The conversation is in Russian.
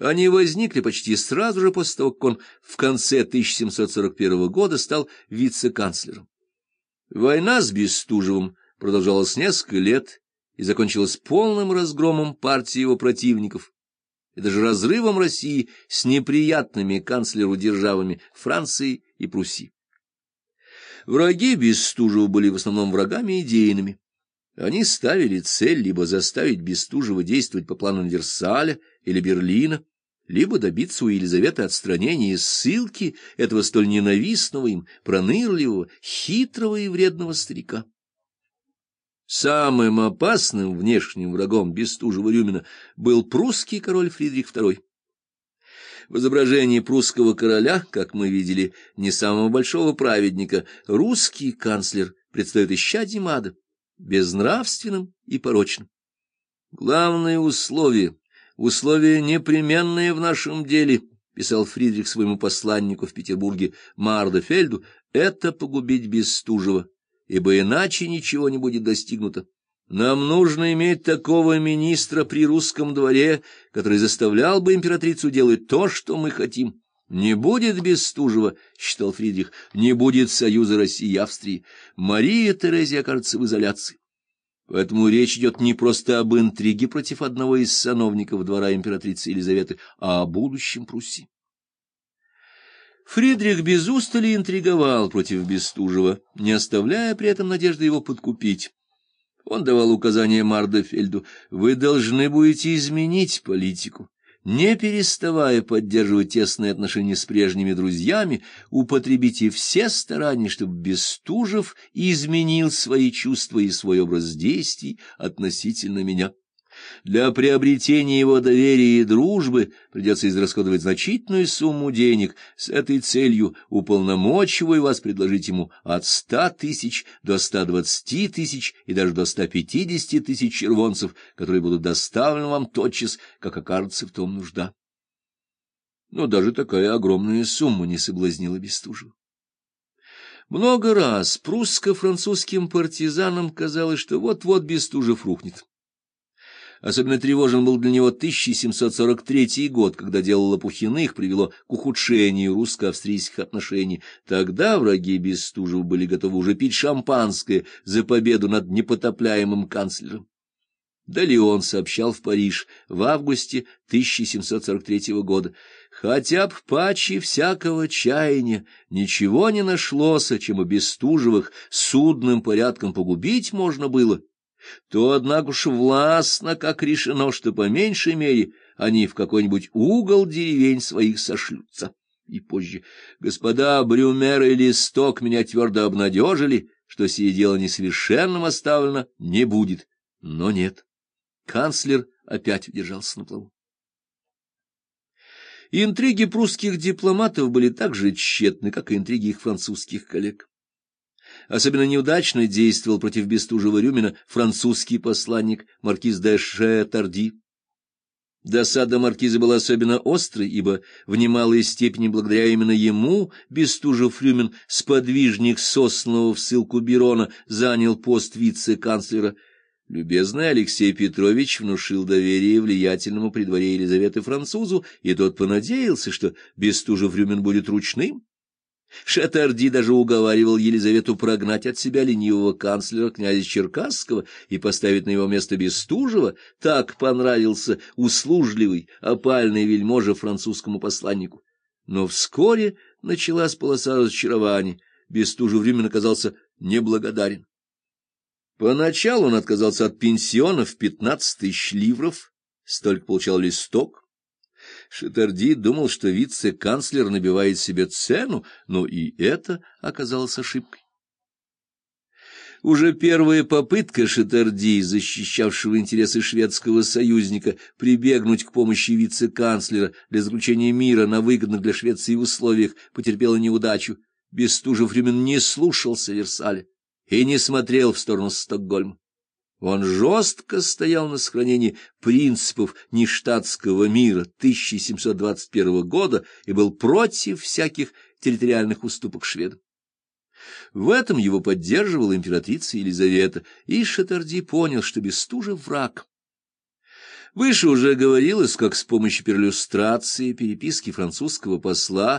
Они возникли почти сразу же после того, как он в конце 1741 года стал вице-канцлером. Война с Бестужевым продолжалась несколько лет и закончилась полным разгромом партии его противников и даже разрывом России с неприятными канцлеру державами Франции и Пруссии. Враги Бестужева были в основном врагами идейными. Они ставили цель либо заставить Бестужева действовать по плану Версаля или Берлина, либо добиться у Елизаветы отстранения и ссылки этого столь ненавистного им, пронырливого, хитрого и вредного старика. Самым опасным внешним врагом Бестужева-Рюмина был прусский король Фридрих II. В изображении прусского короля, как мы видели, не самого большого праведника, русский канцлер предстает исчадьем ада безнравственным и порочным. Главное условие, условие непременное в нашем деле, писал Фридрих своему посланнику в Петербурге Мардефельду, это погубить Бестужева, ибо иначе ничего не будет достигнуто. Нам нужно иметь такого министра при русском дворе, который заставлял бы императрицу делать то, что мы хотим. Не будет Бестужева, — считал Фридрих, — не будет союза России и Австрии. Мария Терезия окажется в изоляции. Поэтому речь идет не просто об интриге против одного из сановников двора императрицы Елизаветы, а о будущем Пруссии. Фридрих без устали интриговал против Бестужева, не оставляя при этом надежды его подкупить. Он давал указания Мардефельду, «Вы должны будете изменить политику» не переставая поддерживать тесные отношения с прежними друзьями, употребите все старания, чтобы Бестужев изменил свои чувства и свой образ действий относительно меня. Для приобретения его доверия и дружбы придется израсходовать значительную сумму денег. С этой целью уполномочиваю вас предложить ему от ста тысяч до ста двадцати тысяч и даже до ста пятидесяти тысяч червонцев, которые будут доставлены вам тотчас, как окажется в том нужда. Но даже такая огромная сумма не соблазнила Бестужева. Много раз прусско-французским партизанам казалось, что вот-вот Бестужев рухнет. Особенно тревожен был для него 1743 год, когда дело Лопухиных привело к ухудшению русско-австрийских отношений. Тогда враги Бестужева были готовы уже пить шампанское за победу над непотопляемым канцлером. Далее он сообщал в Париж в августе 1743 года. «Хотя б паче всякого чаяния ничего не нашлось, чем у Бестужевых судным порядком погубить можно было» то, однако уж, властно, как решено, что по меньшей мере они в какой-нибудь угол деревень своих сошлются. И позже господа Брюмер и Листок меня твердо обнадежили, что сие дело несовершенным оставлено не будет. Но нет. Канцлер опять удержался на плаву. Интриги прусских дипломатов были так же тщетны, как и интриги их французских коллег. Особенно неудачно действовал против Бестужева-Рюмина французский посланник маркиз де Шетарди. Досада маркиза была особенно острой, ибо в немалой степени благодаря именно ему Бестужев-Рюмин, сподвижник сосланного в ссылку Берона, занял пост вице-канцлера. Любезный Алексей Петрович внушил доверие влиятельному при дворе Елизаветы французу, и тот понадеялся, что Бестужев-Рюмин будет ручным, Шатарди даже уговаривал Елизавету прогнать от себя ленивого канцлера князя Черкасского и поставить на его место Бестужева, так понравился услужливый, опальный вельможа французскому посланнику. Но вскоре началась полоса разочарований, Бестужев временно оказался неблагодарен. Поначалу он отказался от пенсиона в пятнадцать тысяч ливров, столько получал листок, Шатарди думал, что вице-канцлер набивает себе цену, но и это оказалось ошибкой. Уже первая попытка Шатарди, защищавшего интересы шведского союзника, прибегнуть к помощи вице-канцлера для заключения мира на выгодных для Швеции условиях, потерпела неудачу. Бестужев времен не слушался Версаля и не смотрел в сторону Стокгольма. Он жестко стоял на сохранении принципов нештатского мира 1721 года и был против всяких территориальных уступок шведам. В этом его поддерживала императрица Елизавета, и Шатарди понял, что Бестужев враг. Выше уже говорилось, как с помощью перлюстрации переписки французского посла